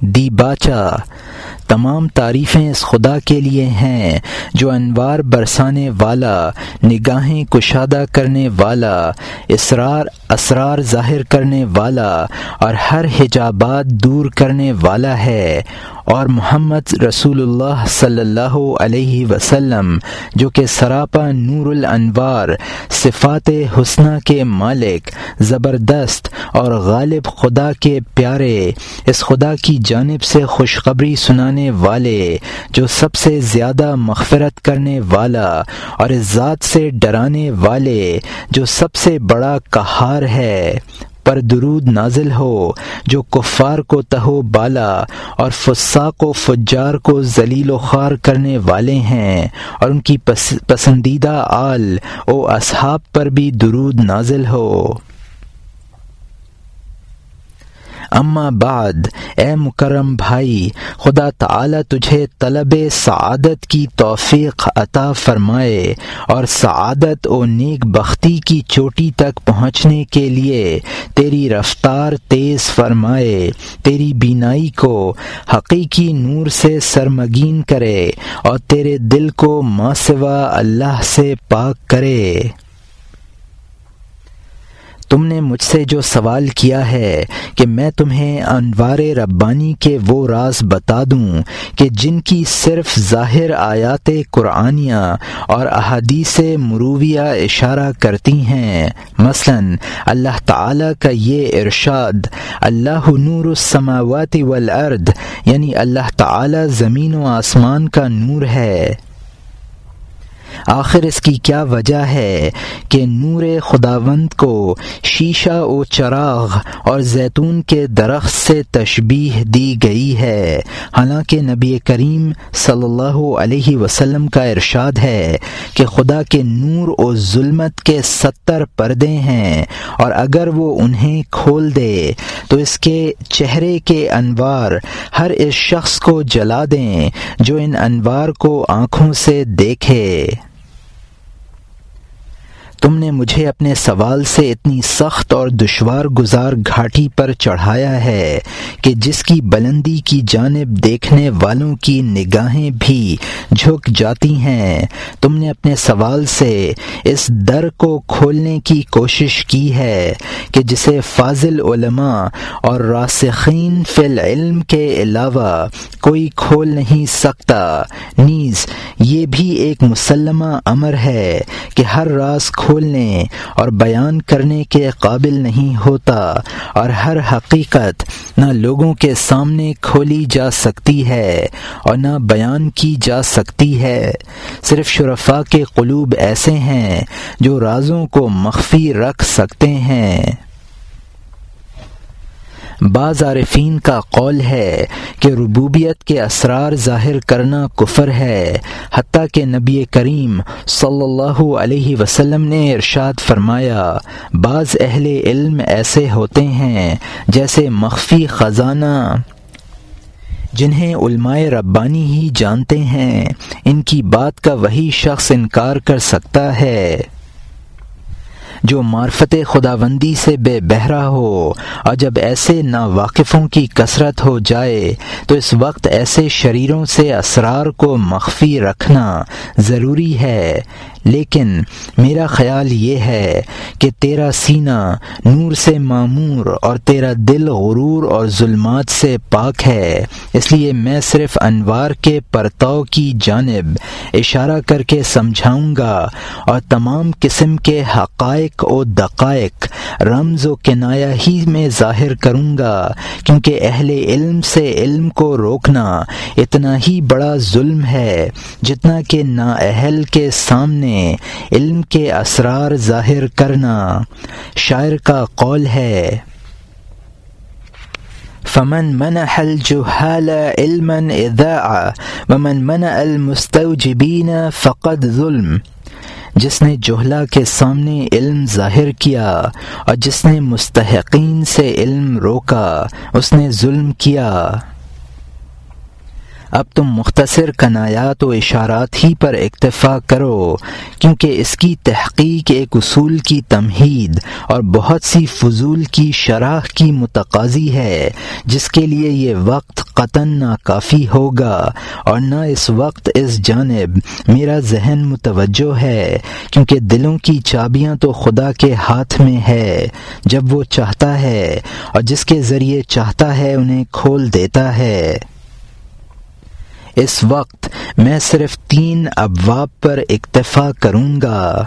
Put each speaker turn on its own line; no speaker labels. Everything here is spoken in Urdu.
دی باچا۔ تمام تعریفیں اس خدا کے لیے ہیں جو انوار برسانے والا، نگاہیں کشادہ کرنے والا، اسرار اسرار ظاہر کرنے والا اور ہر حجابات دور کرنے والا ہے۔ اور محمد رسول اللہ صلی اللہ علیہ وسلم، جو کہ سراپا نور الانوار صفات حسنہ کے مالک، زبردست اور غالب خدا کے پیارے، اس خدا کی جانب سے خوشخبری سنانے والے، جو سب سے زیادہ مغفرت کرنے والا اور اس ذات سے ڈرانے والے، جو سب سے بڑا کہار ہے۔ پر درود نازل ہو، جو کفار کو تہو بالا اور فساق و فجار کو ذلیل و خوار کرنے والے ہیں، اور ان کی پسندیدہ آل او اصحاب پر بھی درود نازل ہو۔ اما بعد، اے مکرم بھائی، خدا تعالی تجھے طلب سعادت کی توفیق عطا فرمائے اور سعادت و نیک بختی کی چوٹی تک پہنچنے کے لیے تیری رفتار تیز فرمائے، تیری بینائی کو حقیقی نور سے سرمگین کرے اور تیرے دل کو ماسوا اللہ سے پاک کرے۔ تم نے مجھ سے جو سوال کیا ہے کہ میں تمہیں انوار ربانی کے وہ راز بتا دوں کہ جن کی صرف ظاہر آیات قرآنیہ اور احادیث مروویہ اشارہ کرتی ہیں۔ مثلا اللہ تعالی کا یہ ارشاد، اللہ نور السماوات والارض یعنی اللہ تعالی زمین و آسمان کا نور ہے۔ آخر اس کی کیا وجہ ہے کہ نور خداوند کو شیشہ و چراغ اور زیتون کے درخت سے تشبیح دی گئی ہے؟ حالانکہ نبی کریم صلی اللہ علیہ وسلم کا ارشاد ہے کہ خدا کے نور و ظلمت کے ستر پردے ہیں اور اگر وہ انہیں کھول دے تو اس کے چہرے کے انوار ہر اس شخص کو جلا دیں جو ان انوار کو آنکھوں سے دیکھے۔ تم نے مجھے اپنے سوال سے اتنی سخت اور دشوار گزار گھاٹی پر چڑھایا ہے کہ جس کی بلندی کی جانب دیکھنے والوں کی نگاہیں بھی جھک جاتی ہیں۔ تم نے اپنے سوال سے اس در کو کھولنے کی کوشش کی ہے کہ جسے فاضل علماء اور راسخین فی العلم کے علاوہ کوئی کھول نہیں سکتا۔ نیز، یہ بھی ایک مسلمہ امر ہے کہ ہر راز کھولنے اور بیان کرنے کے قابل نہیں ہوتا اور ہر حقیقت نہ لوگوں کے سامنے کھولی جا سکتی ہے اور نہ بیان کی جا سکتی ہے۔ صرف شرفا کے قلوب ایسے ہیں جو رازوں کو مخفی رکھ سکتے ہیں۔ بعض عارفین کا قول ہے کہ ربوبیت کے اسرار ظاہر کرنا کفر ہے، حتیٰ کہ نبی کریم صلی اللہ علیہ وسلم نے ارشاد فرمایا، بعض اہل علم ایسے ہوتے ہیں جیسے مخفی خزانہ۔ جنہیں علماء ربانی ہی جانتے ہیں، ان کی بات کا وہی شخص انکار کر سکتا ہے۔ جو معرفت خداوندی سے بے بہرا ہو۔ اور جب ایسے ناواقفوں کی کثرت ہو جائے، تو اس وقت ایسے شریروں سے اسرار کو مخفی رکھنا ضروری ہے۔ لیکن میرا خیال یہ ہے کہ تیرا سینہ نور سے معمور اور تیرا دل غرور اور ظلمات سے پاک ہے۔ اس لیے میں صرف انوار کے پرتاؤ کی جانب اشارہ کر کے سمجھاؤں گا اور تمام قسم کے حقائق و دقائق رمز و کنایا ہی میں ظاہر کروں گا، کیونکہ اہل علم سے علم کو روکنا اتنا ہی بڑا ظلم ہے جتنا کہ نااہل کے سامنے علم کے اسرار ظاہر کرنا شاعر کا قول ہے۔ فمن منح الجهال علما اذاع ومن منع المستوجبین فقد ظلم جس نے جہلا کے سامنے علم ظاہر کیا اور جس نے مستحقین سے علم روکا اس نے ظلم کیا۔ اب تم مختصر کنایات و اشارات ہی پر اکتفا کرو، کیونکہ اس کی تحقیق ایک اصول کی تمہید اور بہت سی فضول کی شرح کی متقاضی ہے، جس کے لیے یہ وقت قطن نہ کافی ہوگا اور نہ اس وقت اس جانب۔ میرا ذہن متوجہ ہے، کیونکہ دلوں کی چابیاں تو خدا کے ہاتھ میں ہے، جب وہ چاہتا ہے اور جس کے ذریعے چاہتا ہے انہیں کھول دیتا ہے۔ اس وقت میں صرف تین ابواب پر اکتفا کروں گا۔